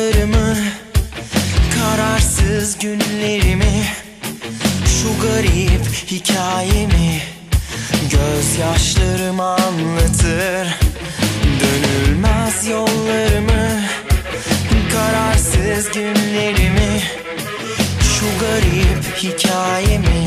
anılarımı Kararsız günlerimi Şu garip hikayemi Gözyaşlarım anlatır. Dönülmez yollarımı Kararsız günlerimi Şu garip hikayemi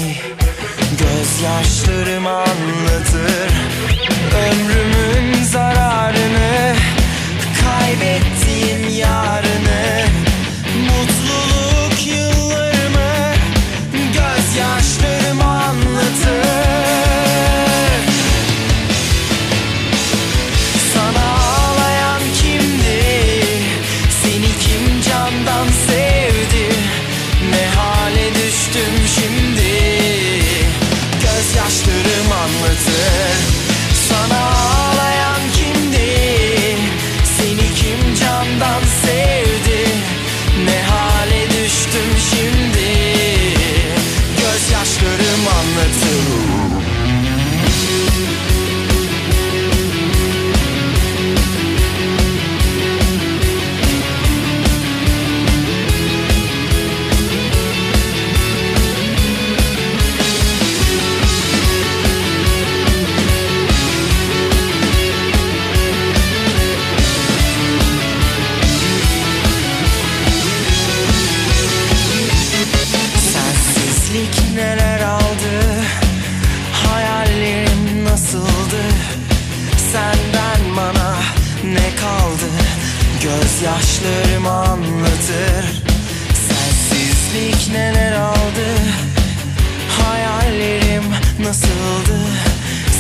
kim candan sevdi? Ne hale düştüm şimdi? Gözyaşlarım anlatır. Sana ağlayan kimdi? Seni kim candan sevdi? Ne hale düştüm şimdi? Gözyaşlarım anlatır. Gözyaşlarım anlatır. Sensizlik neler aldı? Hayallerim nasıldı?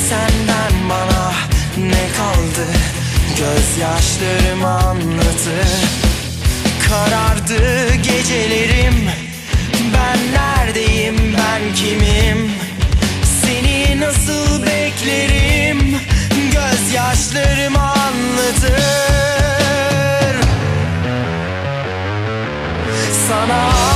Senden bana ne kaldı? Gözyaşlarım anlatır. Karardı gecelerim. Ben neredeyim? Ben kimim sana.